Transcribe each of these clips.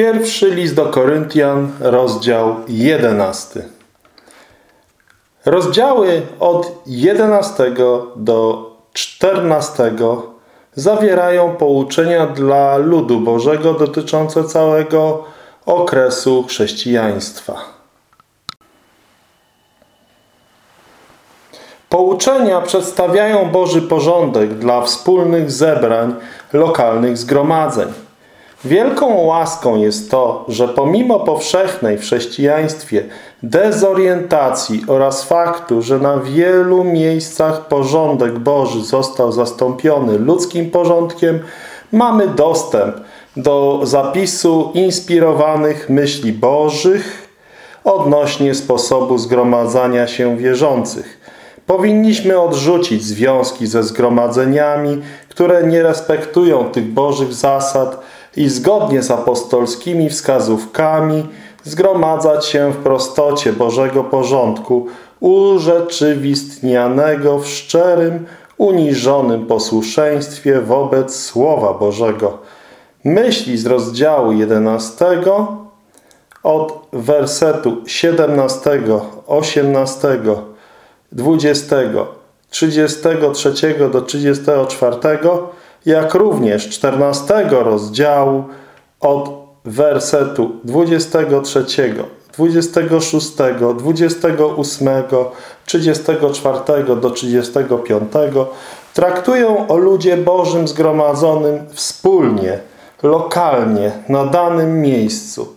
Pierwszy list do Koryntian, rozdział 11. Rozdziały od 11 do 14 zawierają pouczenia dla ludu Bożego dotyczące całego okresu chrześcijaństwa. Pouczenia przedstawiają Boży porządek dla wspólnych zebrań lokalnych zgromadzeń. Wielką łaską jest to, że pomimo powszechnej w chrześcijaństwie dezorientacji oraz faktu, że na wielu miejscach porządek Boży został zastąpiony ludzkim porządkiem, mamy dostęp do zapisu inspirowanych myśli Bożych odnośnie sposobu zgromadzania się wierzących. Powinniśmy odrzucić związki ze zgromadzeniami, które nie respektują tych Bożych zasad, i zgodnie z apostolskimi wskazówkami zgromadzać się w prostocie Bożego porządku, urzeczywistnianego w szczerym, uniżonym posłuszeństwie wobec Słowa Bożego. Myśli z rozdziału 11 od wersetu 17, 18, 20, 33 do 34 jak również 14 rozdziału od wersetu 23, 26, 28, 34 do 35 traktują o ludzie Bożym zgromadzonym wspólnie, lokalnie, na danym miejscu.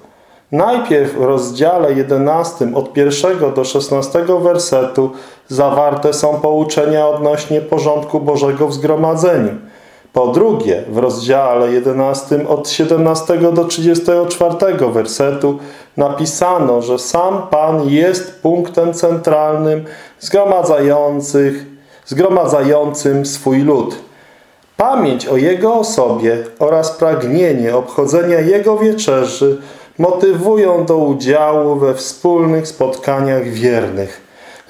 Najpierw w rozdziale 11 od 1 do 16 wersetu zawarte są pouczenia odnośnie porządku Bożego w zgromadzeniu – po drugie, w rozdziale 11 od 17 do 34 wersetu napisano, że sam Pan jest punktem centralnym zgromadzających, zgromadzającym swój lud. Pamięć o Jego osobie oraz pragnienie obchodzenia Jego wieczerzy motywują do udziału we wspólnych spotkaniach wiernych.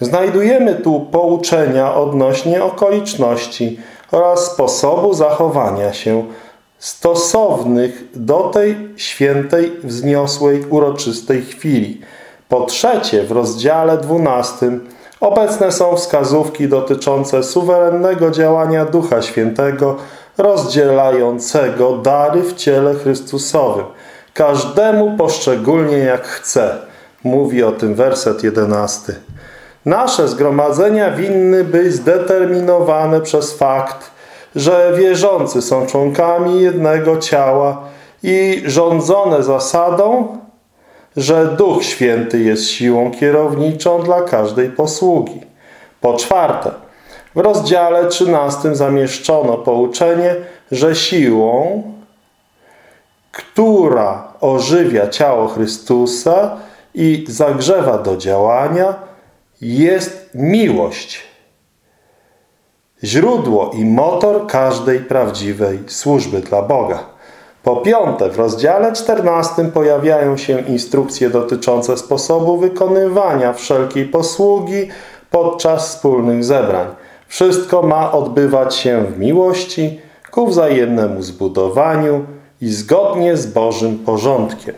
Znajdujemy tu pouczenia odnośnie okoliczności, oraz sposobu zachowania się stosownych do tej świętej, wzniosłej, uroczystej chwili. Po trzecie, w rozdziale 12 obecne są wskazówki dotyczące suwerennego działania Ducha Świętego rozdzielającego dary w ciele Chrystusowym. Każdemu poszczególnie jak chce. Mówi o tym werset 11. Nasze zgromadzenia winny być zdeterminowane przez fakt, że wierzący są członkami jednego ciała i rządzone zasadą, że Duch Święty jest siłą kierowniczą dla każdej posługi. Po czwarte, w rozdziale 13 zamieszczono pouczenie, że siłą, która ożywia ciało Chrystusa i zagrzewa do działania, jest miłość. Źródło i motor każdej prawdziwej służby dla Boga. Po piąte, w rozdziale 14 pojawiają się instrukcje dotyczące sposobu wykonywania wszelkiej posługi podczas wspólnych zebrań. Wszystko ma odbywać się w miłości, ku wzajemnemu zbudowaniu i zgodnie z Bożym porządkiem.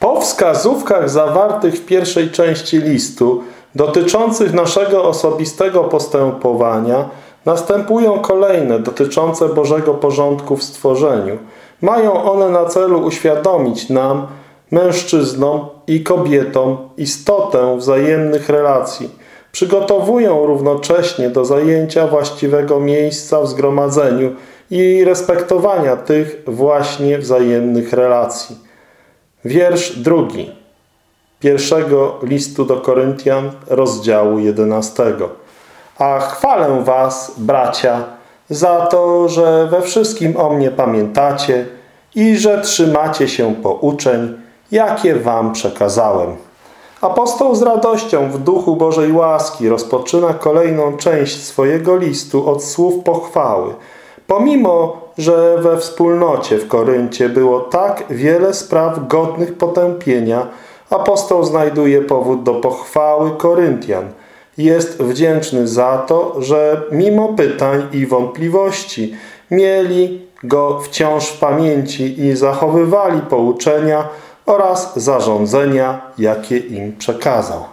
Po wskazówkach zawartych w pierwszej części listu dotyczących naszego osobistego postępowania następują kolejne dotyczące Bożego porządku w stworzeniu. Mają one na celu uświadomić nam, mężczyznom i kobietom, istotę wzajemnych relacji. Przygotowują równocześnie do zajęcia właściwego miejsca w zgromadzeniu i respektowania tych właśnie wzajemnych relacji. Wiersz drugi pierwszego listu do Koryntian, rozdziału 11. A chwalę was, bracia, za to, że we wszystkim o mnie pamiętacie i że trzymacie się pouczeń, jakie wam przekazałem. Apostoł z radością w duchu Bożej łaski rozpoczyna kolejną część swojego listu od słów pochwały. Pomimo, że we wspólnocie w Koryncie było tak wiele spraw godnych potępienia, apostoł znajduje powód do pochwały Koryntian. jest wdzięczny za to, że mimo pytań i wątpliwości mieli go wciąż w pamięci i zachowywali pouczenia oraz zarządzenia, jakie im przekazał.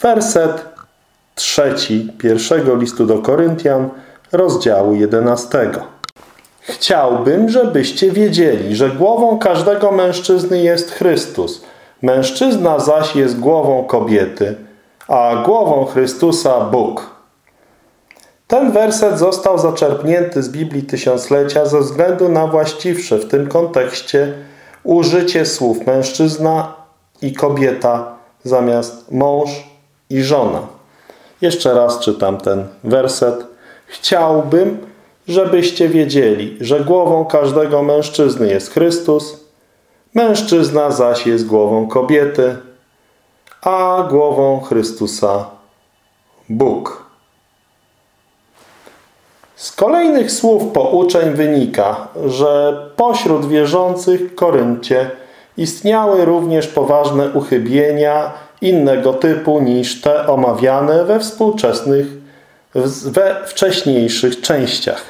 Werset trzeci pierwszego listu do Koryntian, rozdziału jedenastego. Chciałbym, żebyście wiedzieli, że głową każdego mężczyzny jest Chrystus. Mężczyzna zaś jest głową kobiety, a głową Chrystusa Bóg. Ten werset został zaczerpnięty z Biblii Tysiąclecia ze względu na właściwsze w tym kontekście użycie słów mężczyzna i kobieta zamiast mąż i żona. Jeszcze raz czytam ten werset. Chciałbym, żebyście wiedzieli, że głową każdego mężczyzny jest Chrystus, mężczyzna zaś jest głową kobiety, a głową Chrystusa Bóg. Z kolejnych słów pouczeń wynika, że pośród wierzących w Koryncie istniały również poważne uchybienia innego typu niż te omawiane we współczesnych, we wcześniejszych częściach.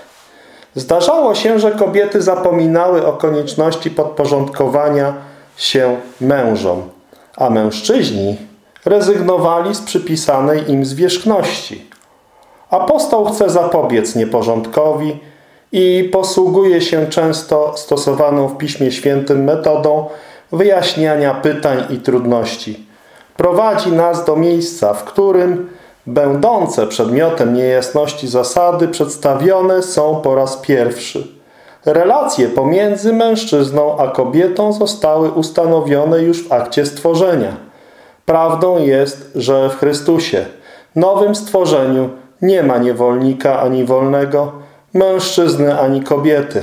Zdarzało się, że kobiety zapominały o konieczności podporządkowania się mężom, a mężczyźni rezygnowali z przypisanej im zwierzchności. Apostoł chce zapobiec nieporządkowi i posługuje się często stosowaną w Piśmie Świętym metodą wyjaśniania pytań i trudności. Prowadzi nas do miejsca, w którym będące przedmiotem niejasności zasady przedstawione są po raz pierwszy. Relacje pomiędzy mężczyzną a kobietą zostały ustanowione już w akcie stworzenia. Prawdą jest, że w Chrystusie, nowym stworzeniu, nie ma niewolnika ani wolnego, mężczyzny ani kobiety.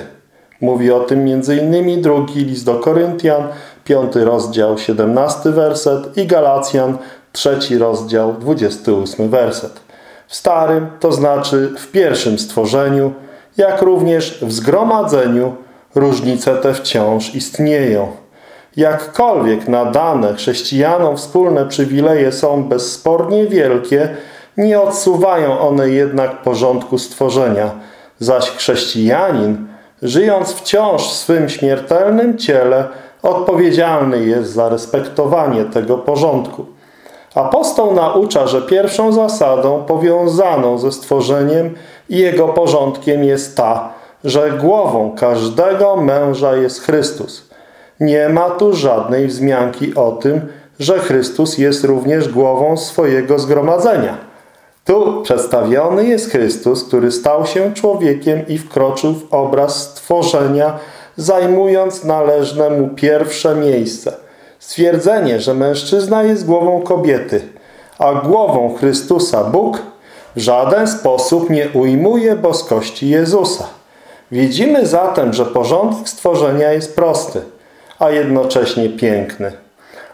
Mówi o tym m.in. drugi list do Koryntian, piąty rozdział, 17 werset i Galacjan, trzeci rozdział, 28 werset. W starym, to znaczy w pierwszym stworzeniu, jak również w zgromadzeniu, różnice te wciąż istnieją. Jakkolwiek nadane chrześcijanom wspólne przywileje są bezspornie wielkie, nie odsuwają one jednak porządku stworzenia, zaś chrześcijanin, żyjąc wciąż w swym śmiertelnym ciele, odpowiedzialny jest za respektowanie tego porządku. Apostoł naucza, że pierwszą zasadą powiązaną ze stworzeniem i jego porządkiem jest ta, że głową każdego męża jest Chrystus. Nie ma tu żadnej wzmianki o tym, że Chrystus jest również głową swojego zgromadzenia. Tu przedstawiony jest Chrystus, który stał się człowiekiem i wkroczył w obraz stworzenia, zajmując należne mu pierwsze miejsce. Stwierdzenie, że mężczyzna jest głową kobiety, a głową Chrystusa Bóg w żaden sposób nie ujmuje boskości Jezusa. Widzimy zatem, że porządek stworzenia jest prosty, a jednocześnie piękny.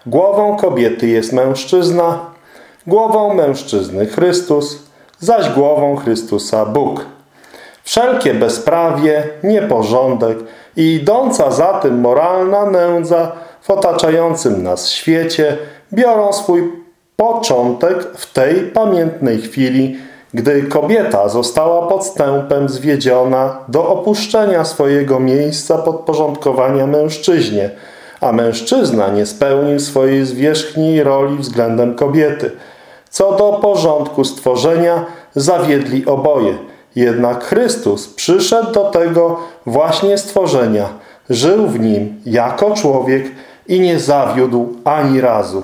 Głową kobiety jest mężczyzna, głową mężczyzny Chrystus, zaś głową Chrystusa Bóg. Wszelkie bezprawie, nieporządek i idąca za tym moralna nędza otaczającym nas świecie biorą swój początek w tej pamiętnej chwili, gdy kobieta została podstępem zwiedziona do opuszczenia swojego miejsca podporządkowania mężczyźnie, a mężczyzna nie spełnił swojej zwierzchniej roli względem kobiety – co do porządku stworzenia zawiedli oboje. Jednak Chrystus przyszedł do tego właśnie stworzenia, żył w nim jako człowiek i nie zawiódł ani razu.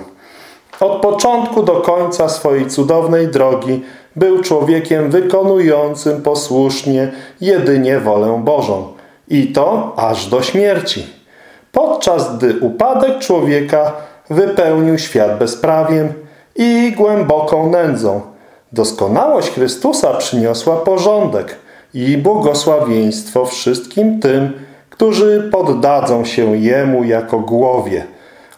Od początku do końca swojej cudownej drogi był człowiekiem wykonującym posłusznie jedynie wolę Bożą. I to aż do śmierci. Podczas gdy upadek człowieka wypełnił świat bezprawiem, i głęboką nędzą. Doskonałość Chrystusa przyniosła porządek i błogosławieństwo wszystkim tym, którzy poddadzą się Jemu jako głowie.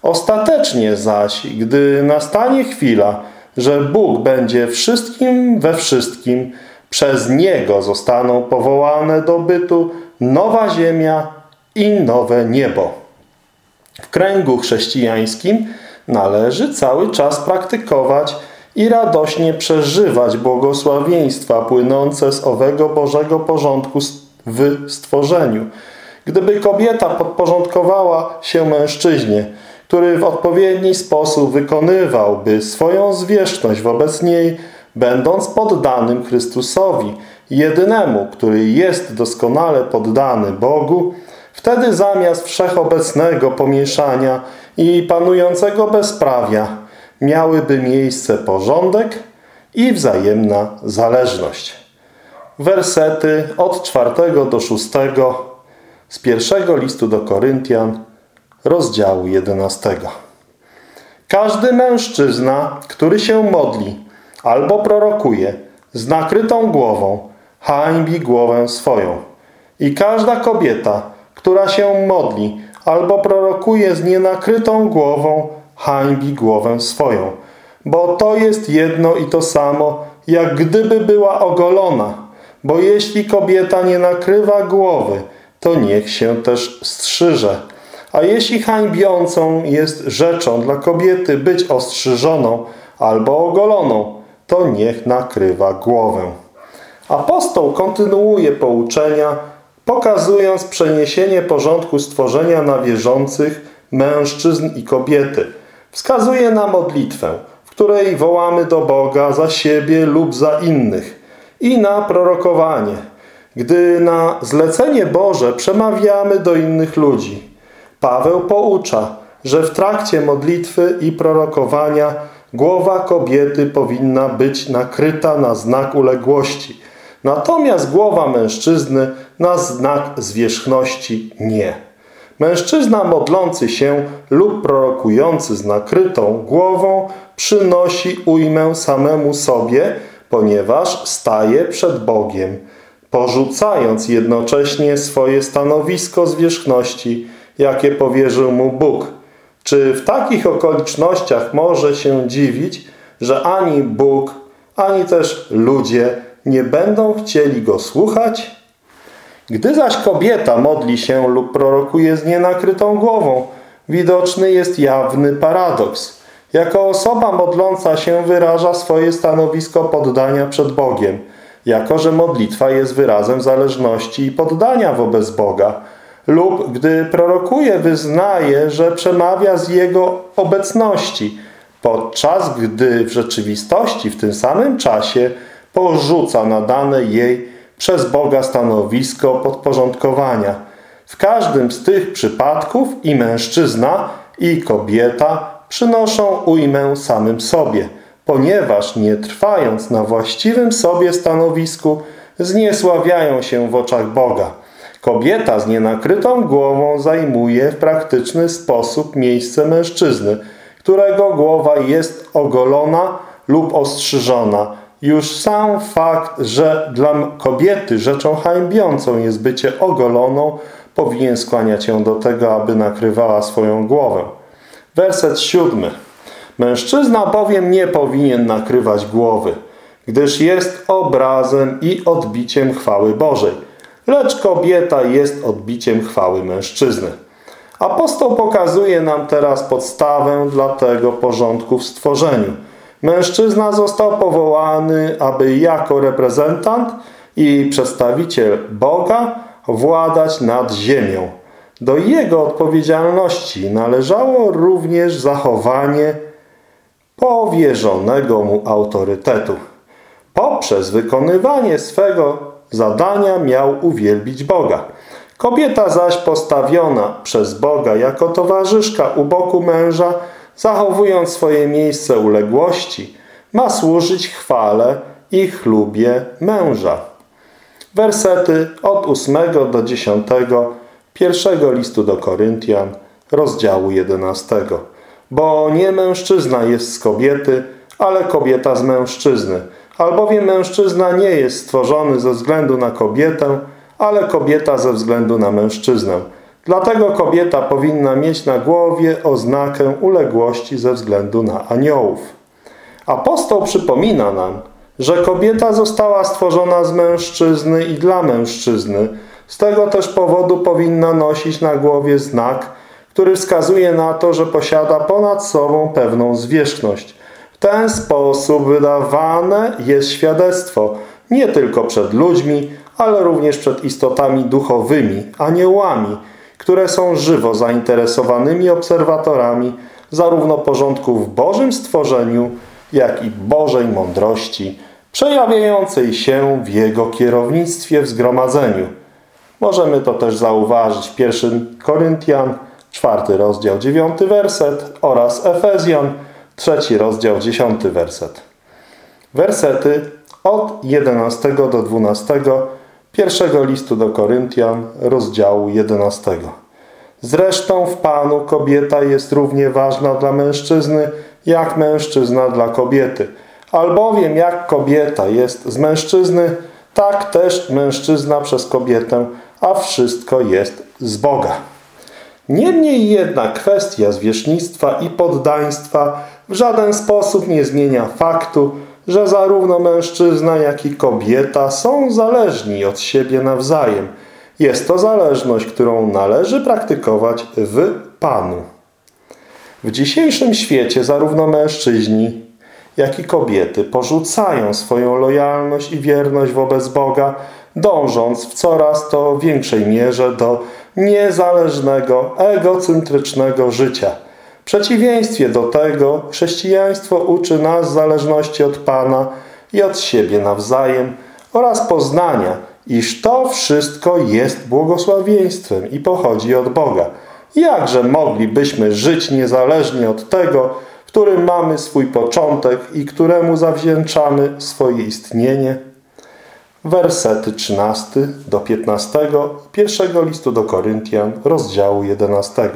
Ostatecznie zaś, gdy nastanie chwila, że Bóg będzie wszystkim we wszystkim, przez Niego zostaną powołane do bytu nowa ziemia i nowe niebo. W kręgu chrześcijańskim należy cały czas praktykować i radośnie przeżywać błogosławieństwa płynące z owego Bożego porządku w stworzeniu. Gdyby kobieta podporządkowała się mężczyźnie, który w odpowiedni sposób wykonywałby swoją zwierzchność wobec niej, będąc poddanym Chrystusowi, jedynemu, który jest doskonale poddany Bogu, wtedy zamiast wszechobecnego pomieszania i panującego bezprawia miałyby miejsce porządek i wzajemna zależność. Wersety od czwartego do szóstego z pierwszego listu do Koryntian, rozdziału 11. Każdy mężczyzna, który się modli albo prorokuje z nakrytą głową, hańbi głowę swoją. I każda kobieta, która się modli albo prorokuje z nienakrytą głową, hańbi głowę swoją. Bo to jest jedno i to samo, jak gdyby była ogolona. Bo jeśli kobieta nie nakrywa głowy, to niech się też strzyże. A jeśli hańbiącą jest rzeczą dla kobiety być ostrzyżoną albo ogoloną, to niech nakrywa głowę. Apostoł kontynuuje pouczenia, pokazując przeniesienie porządku stworzenia na wierzących mężczyzn i kobiety. Wskazuje na modlitwę, w której wołamy do Boga za siebie lub za innych i na prorokowanie, gdy na zlecenie Boże przemawiamy do innych ludzi. Paweł poucza, że w trakcie modlitwy i prorokowania głowa kobiety powinna być nakryta na znak uległości, natomiast głowa mężczyzny na znak zwierzchności nie. Mężczyzna modlący się lub prorokujący z nakrytą głową przynosi ujmę samemu sobie, ponieważ staje przed Bogiem, porzucając jednocześnie swoje stanowisko zwierzchności, jakie powierzył mu Bóg. Czy w takich okolicznościach może się dziwić, że ani Bóg, ani też ludzie nie będą chcieli Go słuchać? Gdy zaś kobieta modli się lub prorokuje z nienakrytą głową, widoczny jest jawny paradoks. Jako osoba modląca się wyraża swoje stanowisko poddania przed Bogiem, jako że modlitwa jest wyrazem zależności i poddania wobec Boga, lub gdy prorokuje, wyznaje, że przemawia z Jego obecności, podczas gdy w rzeczywistości w tym samym czasie porzuca nadane jej przez Boga stanowisko podporządkowania. W każdym z tych przypadków i mężczyzna, i kobieta przynoszą ujmę samym sobie, ponieważ nie trwając na właściwym sobie stanowisku, zniesławiają się w oczach Boga. Kobieta z nienakrytą głową zajmuje w praktyczny sposób miejsce mężczyzny, którego głowa jest ogolona lub ostrzyżona. Już sam fakt, że dla kobiety rzeczą hańbiącą jest bycie ogoloną, powinien skłaniać ją do tego, aby nakrywała swoją głowę. Werset siódmy. Mężczyzna bowiem nie powinien nakrywać głowy, gdyż jest obrazem i odbiciem chwały Bożej lecz kobieta jest odbiciem chwały mężczyzny. Apostoł pokazuje nam teraz podstawę dla tego porządku w stworzeniu. Mężczyzna został powołany, aby jako reprezentant i przedstawiciel Boga władać nad ziemią. Do jego odpowiedzialności należało również zachowanie powierzonego mu autorytetu. Poprzez wykonywanie swego zadania miał uwielbić Boga. Kobieta zaś postawiona przez Boga jako towarzyszka u boku męża, zachowując swoje miejsce uległości, ma służyć chwale i chlubie męża. Wersety od 8 do 10 pierwszego listu do Koryntian, rozdziału 11. Bo nie mężczyzna jest z kobiety, ale kobieta z mężczyzny – albowiem mężczyzna nie jest stworzony ze względu na kobietę, ale kobieta ze względu na mężczyznę. Dlatego kobieta powinna mieć na głowie oznakę uległości ze względu na aniołów. Apostoł przypomina nam, że kobieta została stworzona z mężczyzny i dla mężczyzny. Z tego też powodu powinna nosić na głowie znak, który wskazuje na to, że posiada ponad sobą pewną zwierzchność W ten sposób wydawane jest świadectwo nie tylko przed ludźmi, ale również przed istotami duchowymi, aniołami, które są żywo zainteresowanymi obserwatorami zarówno porządku w Bożym stworzeniu, jak i Bożej mądrości, przejawiającej się w Jego kierownictwie w zgromadzeniu. Możemy to też zauważyć w 1 Koryntian, 4 rozdział 9 werset oraz Efezjan, 3 rozdział 10 werset. Wersety od 11 do 12 pierwszego listu do Koryntian, rozdziału 11. Zresztą w Panu kobieta jest równie ważna dla mężczyzny, jak mężczyzna dla kobiety. Albowiem jak kobieta jest z mężczyzny, tak też mężczyzna przez kobietę, a wszystko jest z Boga. Niemniej jednak kwestia zwierzchnictwa i poddaństwa w żaden sposób nie zmienia faktu, że zarówno mężczyzna, jak i kobieta są zależni od siebie nawzajem. Jest to zależność, którą należy praktykować w Panu. W dzisiejszym świecie zarówno mężczyźni, jak i kobiety porzucają swoją lojalność i wierność wobec Boga, dążąc w coraz to większej mierze do niezależnego, egocentrycznego życia. W przeciwieństwie do tego chrześcijaństwo uczy nas zależności od Pana i od siebie nawzajem oraz poznania, iż to wszystko jest błogosławieństwem i pochodzi od Boga. Jakże moglibyśmy żyć niezależnie od tego, w którym mamy swój początek i któremu zawdzięczamy swoje istnienie? Wersety 13 do 15 pierwszego listu do Koryntian, rozdziału 11.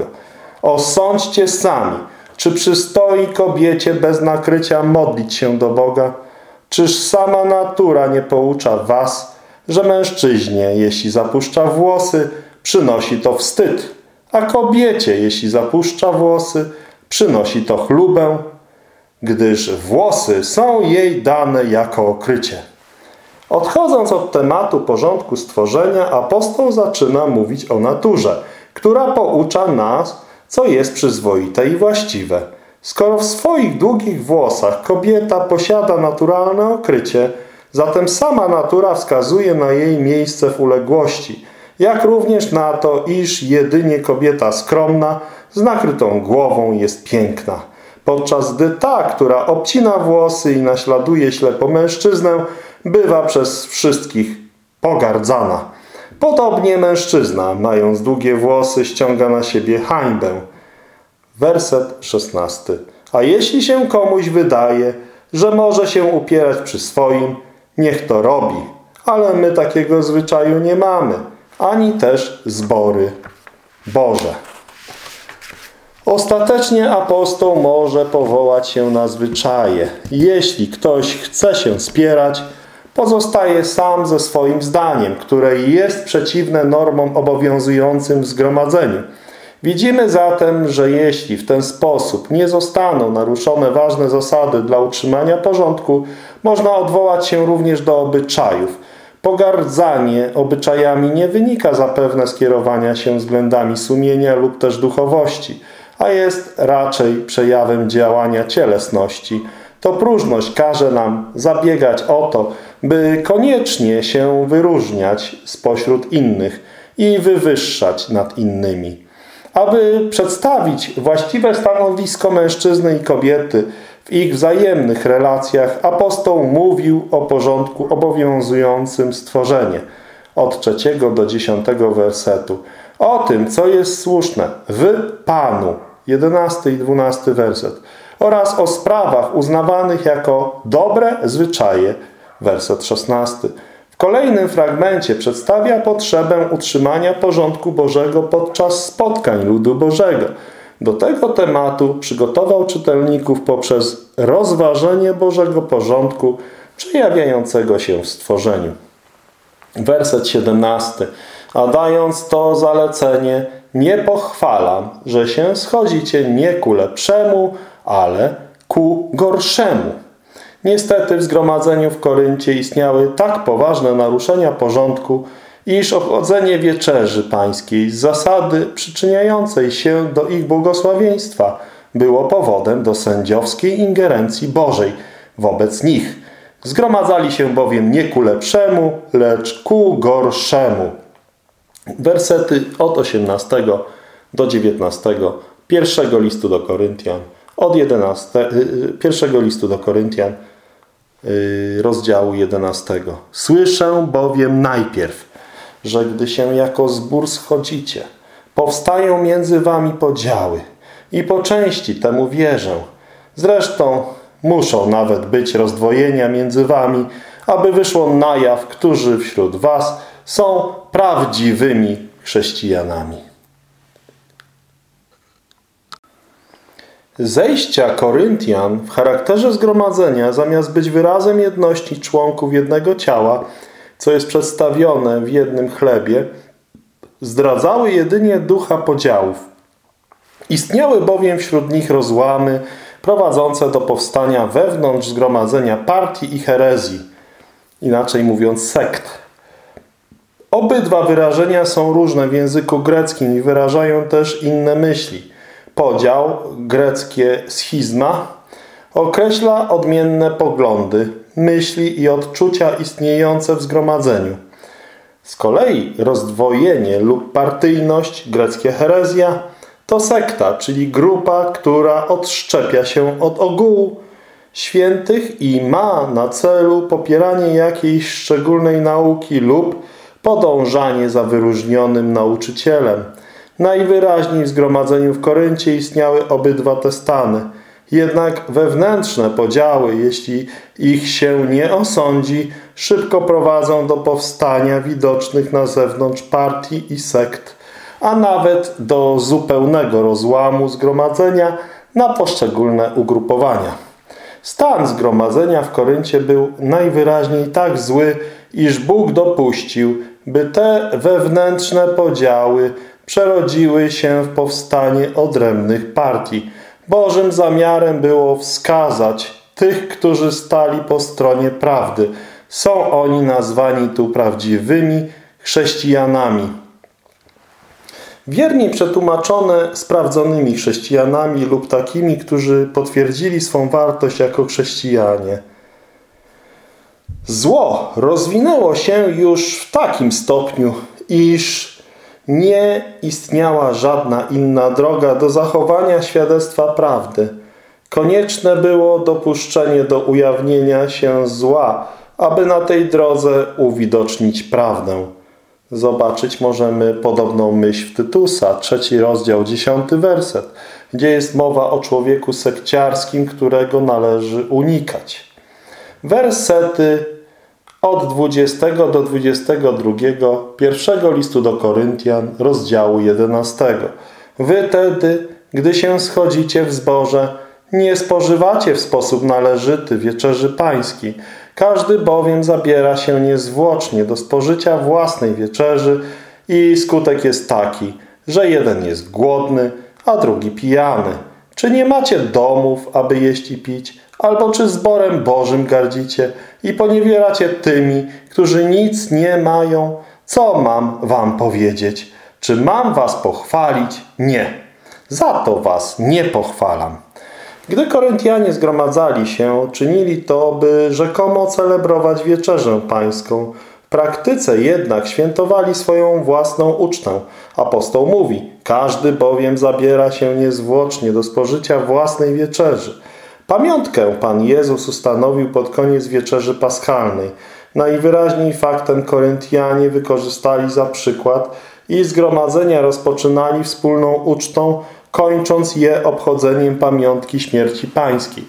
Osądźcie sami, czy przystoi kobiecie bez nakrycia modlić się do Boga? Czyż sama natura nie poucza was, że mężczyźnie, jeśli zapuszcza włosy, przynosi to wstyd, a kobiecie, jeśli zapuszcza włosy, przynosi to chlubę, gdyż włosy są jej dane jako okrycie. Odchodząc od tematu porządku stworzenia, apostoł zaczyna mówić o naturze, która poucza nas, co jest przyzwoite i właściwe. Skoro w swoich długich włosach kobieta posiada naturalne okrycie, zatem sama natura wskazuje na jej miejsce w uległości, jak również na to, iż jedynie kobieta skromna z nakrytą głową jest piękna. Podczas gdy ta, która obcina włosy i naśladuje ślepo mężczyznę, bywa przez wszystkich pogardzana. Podobnie mężczyzna, mając długie włosy, ściąga na siebie hańbę. Werset 16. A jeśli się komuś wydaje, że może się upierać przy swoim, niech to robi. Ale my takiego zwyczaju nie mamy, ani też zbory Boże. Ostatecznie apostoł może powołać się na zwyczaje. Jeśli ktoś chce się spierać, pozostaje sam ze swoim zdaniem, które jest przeciwne normom obowiązującym w zgromadzeniu. Widzimy zatem, że jeśli w ten sposób nie zostaną naruszone ważne zasady dla utrzymania porządku, można odwołać się również do obyczajów. Pogardzanie obyczajami nie wynika zapewne z kierowania się względami sumienia lub też duchowości, a jest raczej przejawem działania cielesności. To próżność każe nam zabiegać o to, by koniecznie się wyróżniać spośród innych i wywyższać nad innymi. Aby przedstawić właściwe stanowisko mężczyzny i kobiety w ich wzajemnych relacjach, apostoł mówił o porządku obowiązującym stworzenie od trzeciego do dziesiątego wersetu. O tym, co jest słuszne w Panu, jedenasty i dwunasty werset oraz o sprawach uznawanych jako dobre zwyczaje, werset 16. W kolejnym fragmencie przedstawia potrzebę utrzymania porządku Bożego podczas spotkań ludu Bożego. Do tego tematu przygotował czytelników poprzez rozważenie Bożego porządku przejawiającego się w stworzeniu. Werset 17. A dając to zalecenie, nie pochwalam, że się schodzicie nie ku lepszemu, ale ku gorszemu. Niestety w zgromadzeniu w Koryncie istniały tak poważne naruszenia porządku, iż obchodzenie wieczerzy pańskiej z zasady przyczyniającej się do ich błogosławieństwa było powodem do sędziowskiej ingerencji Bożej wobec nich. Zgromadzali się bowiem nie ku lepszemu, lecz ku gorszemu. Wersety od 18 do 19 pierwszego listu do Koryntian, od 11, y, y, pierwszego listu do Koryntian, rozdziału 11. Słyszę bowiem najpierw, że gdy się jako zbór schodzicie, powstają między wami podziały i po części temu wierzę. Zresztą muszą nawet być rozdwojenia między wami, aby wyszło na jaw, którzy wśród was są prawdziwymi chrześcijanami. Zejścia Koryntian w charakterze zgromadzenia, zamiast być wyrazem jedności członków jednego ciała, co jest przedstawione w jednym chlebie, zdradzały jedynie ducha podziałów. Istniały bowiem wśród nich rozłamy prowadzące do powstania wewnątrz zgromadzenia partii i herezji, inaczej mówiąc sekt. Obydwa wyrażenia są różne w języku greckim i wyrażają też inne myśli podział, greckie schizma, określa odmienne poglądy, myśli i odczucia istniejące w zgromadzeniu. Z kolei rozdwojenie lub partyjność, greckie herezja, to sekta, czyli grupa, która odszczepia się od ogółu świętych i ma na celu popieranie jakiejś szczególnej nauki lub podążanie za wyróżnionym nauczycielem – Najwyraźniej w zgromadzeniu w Koryncie istniały obydwa te stany. Jednak wewnętrzne podziały, jeśli ich się nie osądzi, szybko prowadzą do powstania widocznych na zewnątrz partii i sekt, a nawet do zupełnego rozłamu zgromadzenia na poszczególne ugrupowania. Stan zgromadzenia w Koryncie był najwyraźniej tak zły, iż Bóg dopuścił, by te wewnętrzne podziały przerodziły się w powstanie odrębnych partii. Bożym zamiarem było wskazać tych, którzy stali po stronie prawdy. Są oni nazwani tu prawdziwymi chrześcijanami. Wierni przetłumaczone sprawdzonymi chrześcijanami lub takimi, którzy potwierdzili swą wartość jako chrześcijanie. Zło rozwinęło się już w takim stopniu, iż nie istniała żadna inna droga do zachowania świadectwa prawdy. Konieczne było dopuszczenie do ujawnienia się zła, aby na tej drodze uwidocznić prawdę. Zobaczyć możemy podobną myśl w Tytusa, trzeci rozdział, dziesiąty werset, gdzie jest mowa o człowieku sekciarskim, którego należy unikać. Wersety od 20 do 22 pierwszego listu do Koryntian, rozdziału 11. Wy tedy, gdy się schodzicie w zborze, nie spożywacie w sposób należyty wieczerzy pańskiej. Każdy bowiem zabiera się niezwłocznie do spożycia własnej wieczerzy i skutek jest taki, że jeden jest głodny, a drugi pijany. Czy nie macie domów, aby jeść i pić? Albo czy zborem Bożym gardzicie i poniewieracie tymi, którzy nic nie mają? Co mam wam powiedzieć? Czy mam was pochwalić? Nie. Za to was nie pochwalam. Gdy Koryntianie zgromadzali się, czynili to, by rzekomo celebrować wieczerzę pańską. W praktyce jednak świętowali swoją własną ucztę. Apostoł mówi, każdy bowiem zabiera się niezwłocznie do spożycia własnej wieczerzy. Pamiątkę Pan Jezus ustanowił pod koniec wieczerzy paschalnej. Najwyraźniej faktem Koryntianie wykorzystali za przykład i zgromadzenia rozpoczynali wspólną ucztą, kończąc je obchodzeniem pamiątki śmierci pańskiej.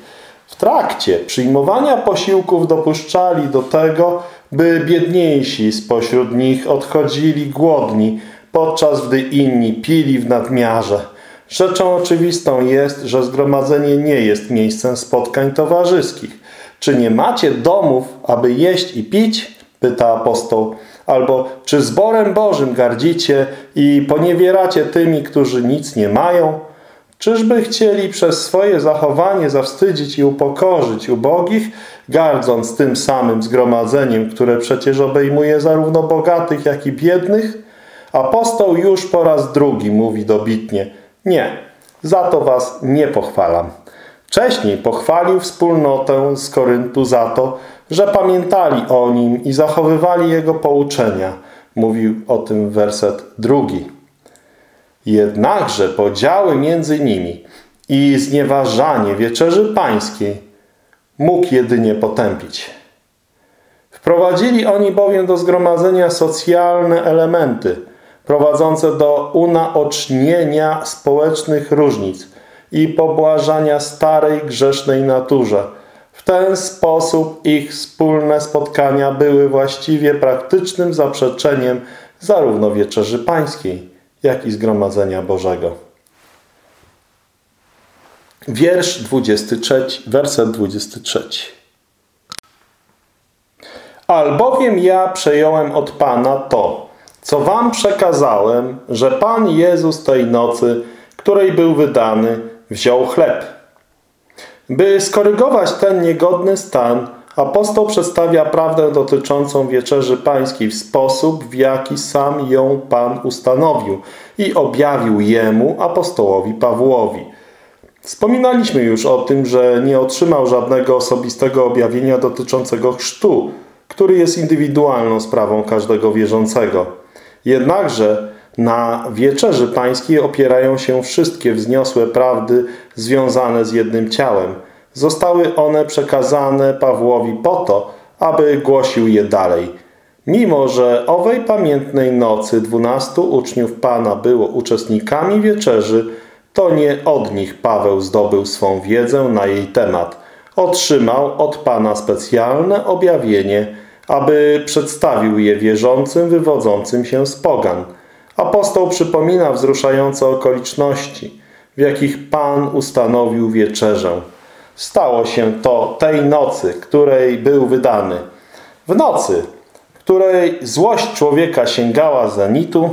W trakcie przyjmowania posiłków dopuszczali do tego, by biedniejsi spośród nich odchodzili głodni, podczas gdy inni pili w nadmiarze. Rzeczą oczywistą jest, że zgromadzenie nie jest miejscem spotkań towarzyskich. Czy nie macie domów, aby jeść i pić? Pyta apostoł. Albo czy zborem Bożym gardzicie i poniewieracie tymi, którzy nic nie mają? Czyżby chcieli przez swoje zachowanie zawstydzić i upokorzyć ubogich, gardząc tym samym zgromadzeniem, które przecież obejmuje zarówno bogatych, jak i biednych? Apostoł już po raz drugi mówi dobitnie – nie. Za to was nie pochwalam. Wcześniej pochwalił wspólnotę z Koryntu za to, że pamiętali o nim i zachowywali jego pouczenia. Mówił o tym werset drugi. Jednakże podziały między nimi i znieważanie wieczerzy pańskiej mógł jedynie potępić. Wprowadzili oni bowiem do zgromadzenia socjalne elementy prowadzące do unaocznienia społecznych różnic i pobłażania starej grzesznej naturze. W ten sposób ich wspólne spotkania były właściwie praktycznym zaprzeczeniem zarówno Wieczerzy Pańskiej, jak i Zgromadzenia Bożego. Wiersz 23, werset 23. Albowiem ja przejąłem od Pana to, co wam przekazałem, że Pan Jezus tej nocy, której był wydany, wziął chleb. By skorygować ten niegodny stan, apostoł przedstawia prawdę dotyczącą wieczerzy pańskiej w sposób, w jaki sam ją Pan ustanowił i objawił jemu, apostołowi Pawłowi. Wspominaliśmy już o tym, że nie otrzymał żadnego osobistego objawienia dotyczącego chrztu, który jest indywidualną sprawą każdego wierzącego. Jednakże na wieczerzy pańskiej opierają się wszystkie wzniosłe prawdy związane z jednym ciałem. Zostały one przekazane Pawłowi po to, aby głosił je dalej. Mimo, że owej pamiętnej nocy dwunastu uczniów Pana było uczestnikami wieczerzy, to nie od nich Paweł zdobył swą wiedzę na jej temat. Otrzymał od Pana specjalne objawienie, aby przedstawił je wierzącym wywodzącym się z pogan. Apostoł przypomina wzruszające okoliczności, w jakich Pan ustanowił wieczerzę. Stało się to tej nocy, której był wydany. W nocy, której złość człowieka sięgała zenitu,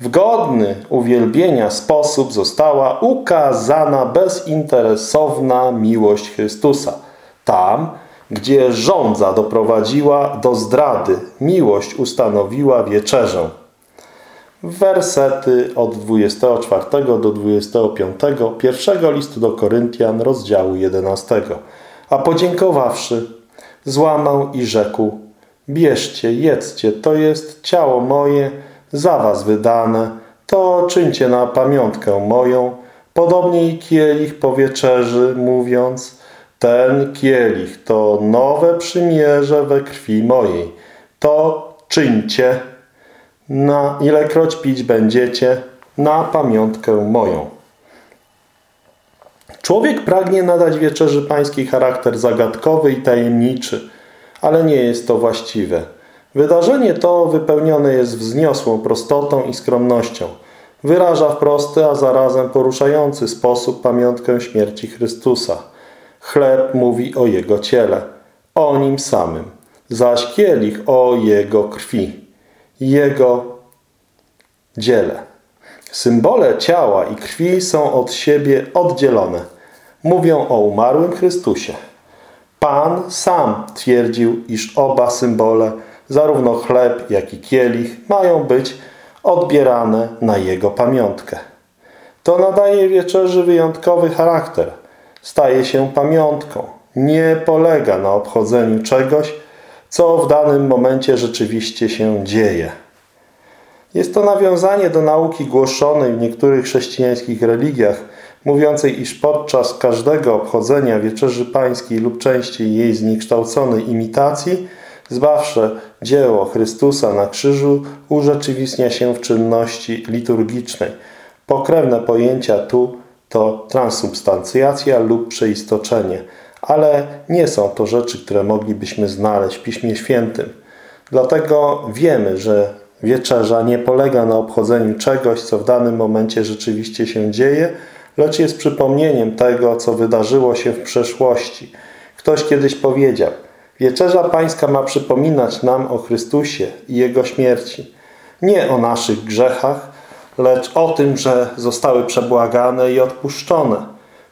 w godny uwielbienia sposób została ukazana bezinteresowna miłość Chrystusa. Tam, gdzie żądza doprowadziła do zdrady, miłość ustanowiła wieczerzę. Wersety od 24 do 25 pierwszego listu do Koryntian, rozdziału 11. A podziękowawszy, złamał i rzekł, bierzcie, jedzcie, to jest ciało moje, za was wydane, to czyńcie na pamiątkę moją. Podobnie i kielich po wieczerzy, mówiąc, ten kielich to nowe przymierze we krwi mojej. To czyńcie, na ilekroć pić będziecie, na pamiątkę moją. Człowiek pragnie nadać wieczerzy pańskiej charakter zagadkowy i tajemniczy, ale nie jest to właściwe. Wydarzenie to wypełnione jest wzniosłą prostotą i skromnością. Wyraża w prosty, a zarazem poruszający sposób pamiątkę śmierci Chrystusa. Chleb mówi o Jego ciele, o Nim samym, zaś kielich o Jego krwi, Jego dziele. Symbole ciała i krwi są od siebie oddzielone. Mówią o umarłym Chrystusie. Pan sam twierdził, iż oba symbole zarówno chleb, jak i kielich mają być odbierane na jego pamiątkę. To nadaje wieczerzy wyjątkowy charakter. Staje się pamiątką. Nie polega na obchodzeniu czegoś, co w danym momencie rzeczywiście się dzieje. Jest to nawiązanie do nauki głoszonej w niektórych chrześcijańskich religiach, mówiącej, iż podczas każdego obchodzenia Wieczerzy Pańskiej lub częściej jej zniekształconej imitacji Zbawcze dzieło Chrystusa na krzyżu urzeczywistnia się w czynności liturgicznej. Pokrewne pojęcia tu to transubstancjacja lub przeistoczenie, ale nie są to rzeczy, które moglibyśmy znaleźć w Piśmie Świętym. Dlatego wiemy, że wieczerza nie polega na obchodzeniu czegoś, co w danym momencie rzeczywiście się dzieje, lecz jest przypomnieniem tego, co wydarzyło się w przeszłości. Ktoś kiedyś powiedział – Wieczerza Pańska ma przypominać nam o Chrystusie i Jego śmierci. Nie o naszych grzechach, lecz o tym, że zostały przebłagane i odpuszczone.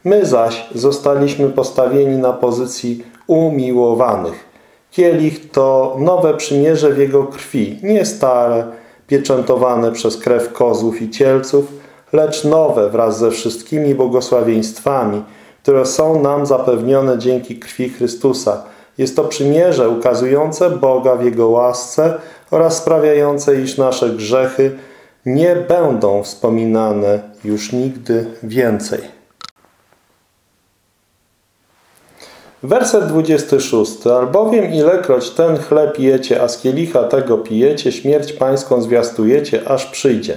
My zaś zostaliśmy postawieni na pozycji umiłowanych. Kielich to nowe przymierze w Jego krwi, nie stare, pieczętowane przez krew kozłów i cielców, lecz nowe wraz ze wszystkimi błogosławieństwami, które są nam zapewnione dzięki krwi Chrystusa. Jest to przymierze ukazujące Boga w Jego łasce oraz sprawiające, iż nasze grzechy nie będą wspominane już nigdy więcej. Werset 26. Albowiem ilekroć ten chleb jecie, a z kielicha tego pijecie, śmierć pańską zwiastujecie, aż przyjdzie.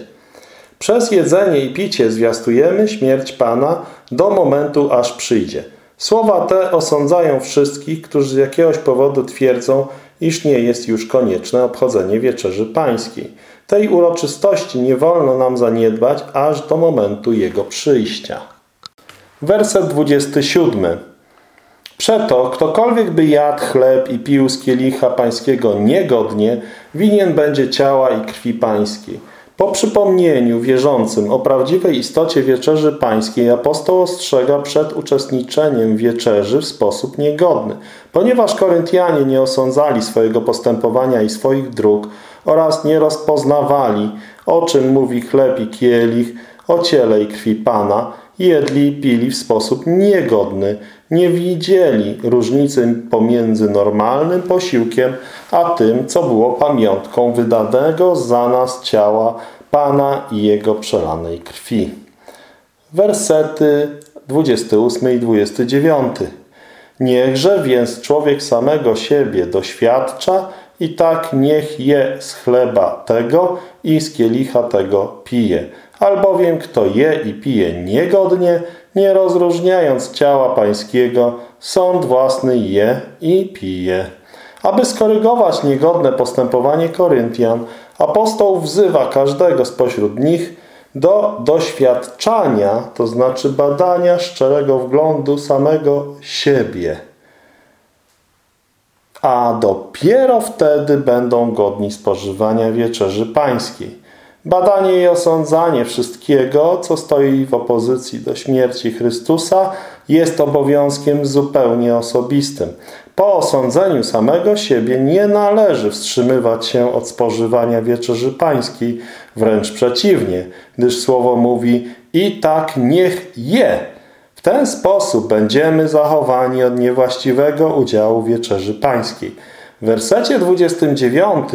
Przez jedzenie i picie zwiastujemy śmierć Pana do momentu, aż przyjdzie. Słowa te osądzają wszystkich, którzy z jakiegoś powodu twierdzą, iż nie jest już konieczne obchodzenie Wieczerzy Pańskiej. Tej uroczystości nie wolno nam zaniedbać aż do momentu Jego przyjścia. Werset 27. Przeto ktokolwiek by jadł chleb i pił z kielicha pańskiego niegodnie, winien będzie ciała i krwi pańskiej. Po przypomnieniu wierzącym o prawdziwej istocie wieczerzy pańskiej apostoł ostrzega przed uczestniczeniem wieczerzy w sposób niegodny. Ponieważ Koryntianie nie osądzali swojego postępowania i swoich dróg oraz nie rozpoznawali, o czym mówi chleb i kielich, o ciele i krwi Pana, jedli i pili w sposób niegodny, nie widzieli różnicy pomiędzy normalnym posiłkiem, a tym, co było pamiątką wydanego za nas ciała Pana i Jego przelanej krwi. Wersety 28 i 29. Niechże więc człowiek samego siebie doświadcza i tak niech je z chleba tego i z kielicha tego pije. Albowiem kto je i pije niegodnie, nie rozróżniając ciała pańskiego, sąd własny je i pije. Aby skorygować niegodne postępowanie Koryntian, apostoł wzywa każdego spośród nich do doświadczania, to znaczy badania szczerego wglądu samego siebie. A dopiero wtedy będą godni spożywania wieczerzy pańskiej. Badanie i osądzanie wszystkiego, co stoi w opozycji do śmierci Chrystusa, jest obowiązkiem zupełnie osobistym. Po osądzeniu samego siebie nie należy wstrzymywać się od spożywania wieczerzy pańskiej, wręcz przeciwnie, gdyż słowo mówi i tak niech je. W ten sposób będziemy zachowani od niewłaściwego udziału wieczerzy pańskiej. W wersecie 29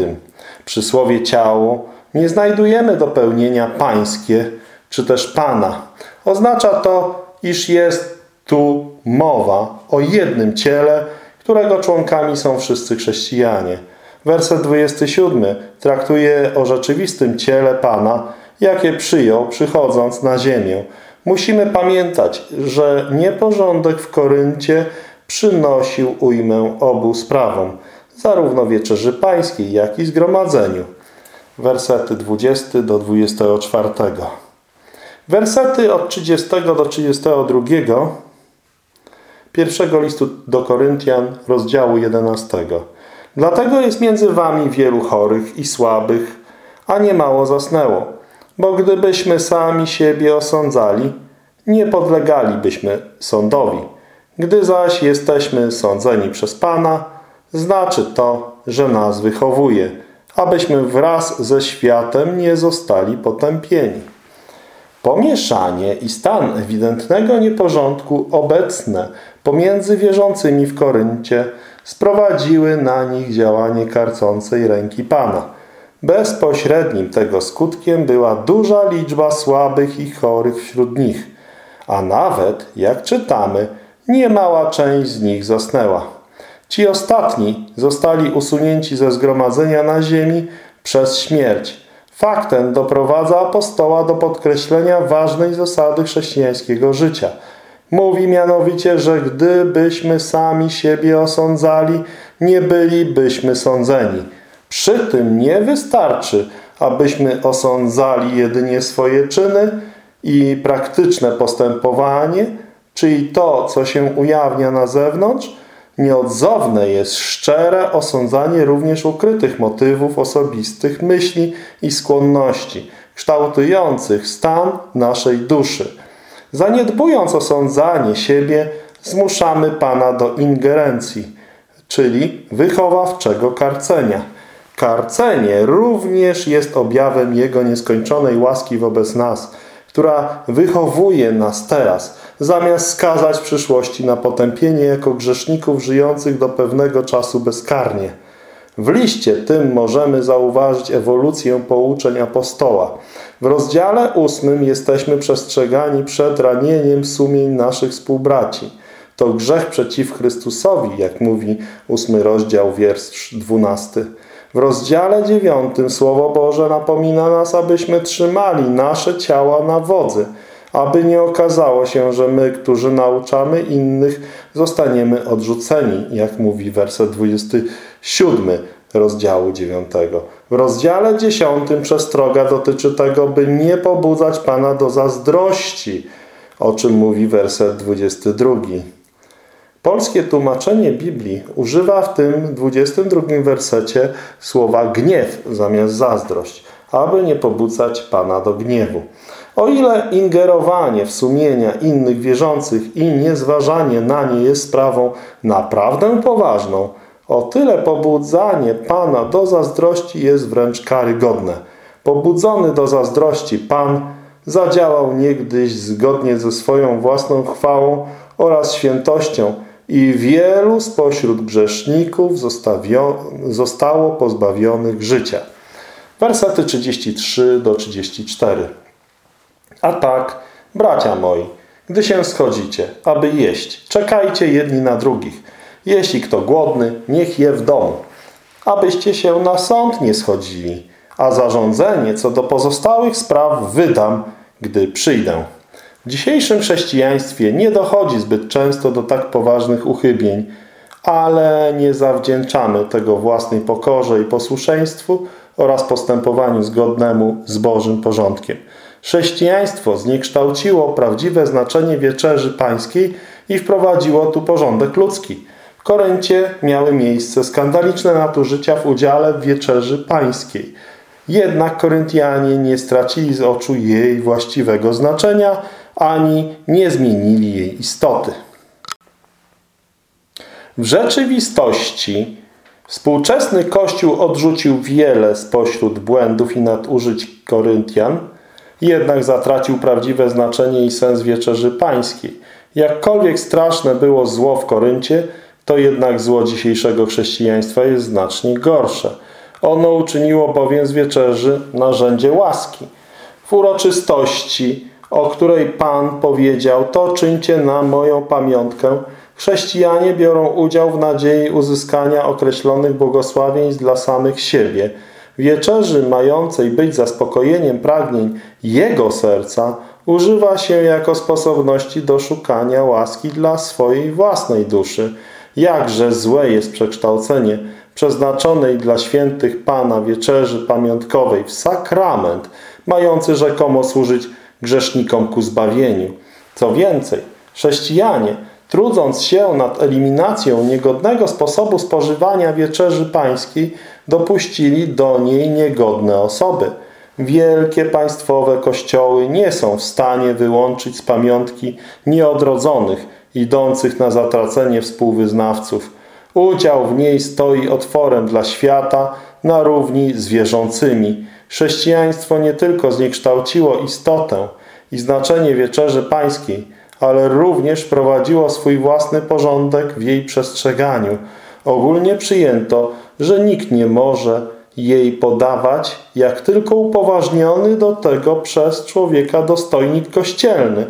przysłowie ciało nie znajdujemy dopełnienia pańskie, czy też pana. Oznacza to, iż jest tu mowa o jednym ciele, którego członkami są wszyscy chrześcijanie. Werset 27 traktuje o rzeczywistym ciele Pana, jakie przyjął przychodząc na ziemię. Musimy pamiętać, że nieporządek w Koryncie przynosił ujmę obu sprawom, zarówno wieczerzy pańskiej, jak i zgromadzeniu wersety 20 do 24. Wersety od 30 do 32 pierwszego listu do Koryntian, rozdziału 11. Dlatego jest między wami wielu chorych i słabych, a nie mało zasnęło. Bo gdybyśmy sami siebie osądzali, nie podlegalibyśmy sądowi. Gdy zaś jesteśmy sądzeni przez Pana, znaczy to, że nas wychowuje – abyśmy wraz ze światem nie zostali potępieni. Pomieszanie i stan ewidentnego nieporządku obecne pomiędzy wierzącymi w Koryncie sprowadziły na nich działanie karcącej ręki Pana. Bezpośrednim tego skutkiem była duża liczba słabych i chorych wśród nich, a nawet, jak czytamy, niemała część z nich zasnęła. Ci ostatni zostali usunięci ze zgromadzenia na ziemi przez śmierć. Fakt ten doprowadza apostoła do podkreślenia ważnej zasady chrześcijańskiego życia. Mówi mianowicie, że gdybyśmy sami siebie osądzali, nie bylibyśmy sądzeni. Przy tym nie wystarczy, abyśmy osądzali jedynie swoje czyny i praktyczne postępowanie, czyli to, co się ujawnia na zewnątrz, Nieodzowne jest szczere osądzanie również ukrytych motywów osobistych, myśli i skłonności, kształtujących stan naszej duszy. Zaniedbując osądzanie siebie, zmuszamy Pana do ingerencji, czyli wychowawczego karcenia. Karcenie również jest objawem Jego nieskończonej łaski wobec nas – która wychowuje nas teraz, zamiast skazać w przyszłości na potępienie jako grzeszników żyjących do pewnego czasu bezkarnie. W liście tym możemy zauważyć ewolucję pouczeń apostoła. W rozdziale ósmym jesteśmy przestrzegani przed ranieniem sumień naszych współbraci. To grzech przeciw Chrystusowi, jak mówi ósmy rozdział, wiersz dwunasty. W rozdziale dziewiątym Słowo Boże napomina nas, abyśmy trzymali nasze ciała na wodzy, aby nie okazało się, że my, którzy nauczamy innych, zostaniemy odrzuceni, jak mówi werset 27 rozdziału 9. W rozdziale 10 przestroga dotyczy tego, by nie pobudzać Pana do zazdrości, o czym mówi werset 22. Polskie tłumaczenie Biblii używa w tym 22 wersecie słowa gniew zamiast zazdrość, aby nie pobudzać Pana do gniewu. O ile ingerowanie w sumienia innych wierzących i niezważanie na nie jest sprawą naprawdę poważną, o tyle pobudzanie Pana do zazdrości jest wręcz karygodne. Pobudzony do zazdrości Pan zadziałał niegdyś zgodnie ze swoją własną chwałą oraz świętością i wielu spośród grzeszników zostało pozbawionych życia. Wersety 33 do 34. A tak, bracia moi, gdy się schodzicie, aby jeść, czekajcie jedni na drugich. Jeśli kto głodny, niech je w domu, abyście się na sąd nie schodzili, a zarządzenie co do pozostałych spraw wydam, gdy przyjdę. W dzisiejszym chrześcijaństwie nie dochodzi zbyt często do tak poważnych uchybień, ale nie zawdzięczamy tego własnej pokorze i posłuszeństwu oraz postępowaniu zgodnemu z Bożym porządkiem. Chrześcijaństwo zniekształciło prawdziwe znaczenie wieczerzy pańskiej i wprowadziło tu porządek ludzki. W Koryncie miały miejsce skandaliczne nadużycia w udziale w wieczerzy pańskiej. Jednak Koryntianie nie stracili z oczu jej właściwego znaczenia, ani nie zmienili jej istoty. W rzeczywistości współczesny Kościół odrzucił wiele spośród błędów i nadużyć Koryntian, jednak zatracił prawdziwe znaczenie i sens wieczerzy pańskiej. Jakkolwiek straszne było zło w Koryncie, to jednak zło dzisiejszego chrześcijaństwa jest znacznie gorsze. Ono uczyniło bowiem z wieczerzy narzędzie łaski. W uroczystości o której Pan powiedział, to czyńcie na moją pamiątkę. Chrześcijanie biorą udział w nadziei uzyskania określonych błogosławieństw dla samych siebie. Wieczerzy mającej być zaspokojeniem pragnień Jego serca używa się jako sposobności do szukania łaski dla swojej własnej duszy. Jakże złe jest przekształcenie przeznaczonej dla świętych Pana wieczerzy pamiątkowej w sakrament, mający rzekomo służyć grzesznikom ku zbawieniu. Co więcej, chrześcijanie, trudząc się nad eliminacją niegodnego sposobu spożywania wieczerzy pańskiej, dopuścili do niej niegodne osoby. Wielkie państwowe kościoły nie są w stanie wyłączyć z pamiątki nieodrodzonych, idących na zatracenie współwyznawców. Udział w niej stoi otworem dla świata na równi z wierzącymi. Chrześcijaństwo nie tylko zniekształciło istotę i znaczenie wieczerzy pańskiej, ale również prowadziło swój własny porządek w jej przestrzeganiu. Ogólnie przyjęto, że nikt nie może jej podawać, jak tylko upoważniony do tego przez człowieka dostojnik kościelny.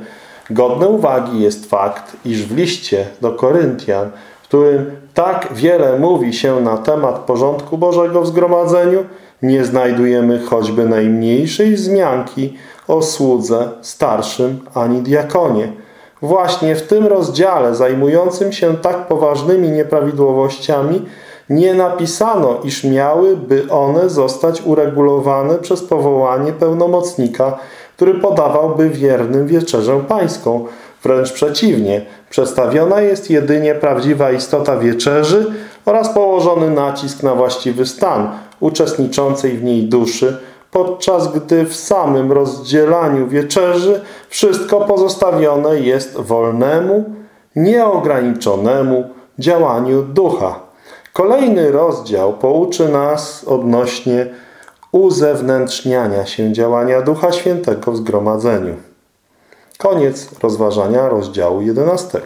Godny uwagi jest fakt, iż w liście do Koryntian, w którym tak wiele mówi się na temat porządku Bożego w zgromadzeniu, nie znajdujemy choćby najmniejszej wzmianki o słudze starszym ani diakonie. Właśnie w tym rozdziale zajmującym się tak poważnymi nieprawidłowościami nie napisano, iż miałyby one zostać uregulowane przez powołanie pełnomocnika, który podawałby wiernym wieczerzę pańską. Wręcz przeciwnie, przedstawiona jest jedynie prawdziwa istota wieczerzy oraz położony nacisk na właściwy stan uczestniczącej w niej duszy, podczas gdy w samym rozdzielaniu wieczerzy wszystko pozostawione jest wolnemu, nieograniczonemu działaniu ducha. Kolejny rozdział pouczy nas odnośnie uzewnętrzniania się działania Ducha Świętego w zgromadzeniu. Koniec rozważania rozdziału 11.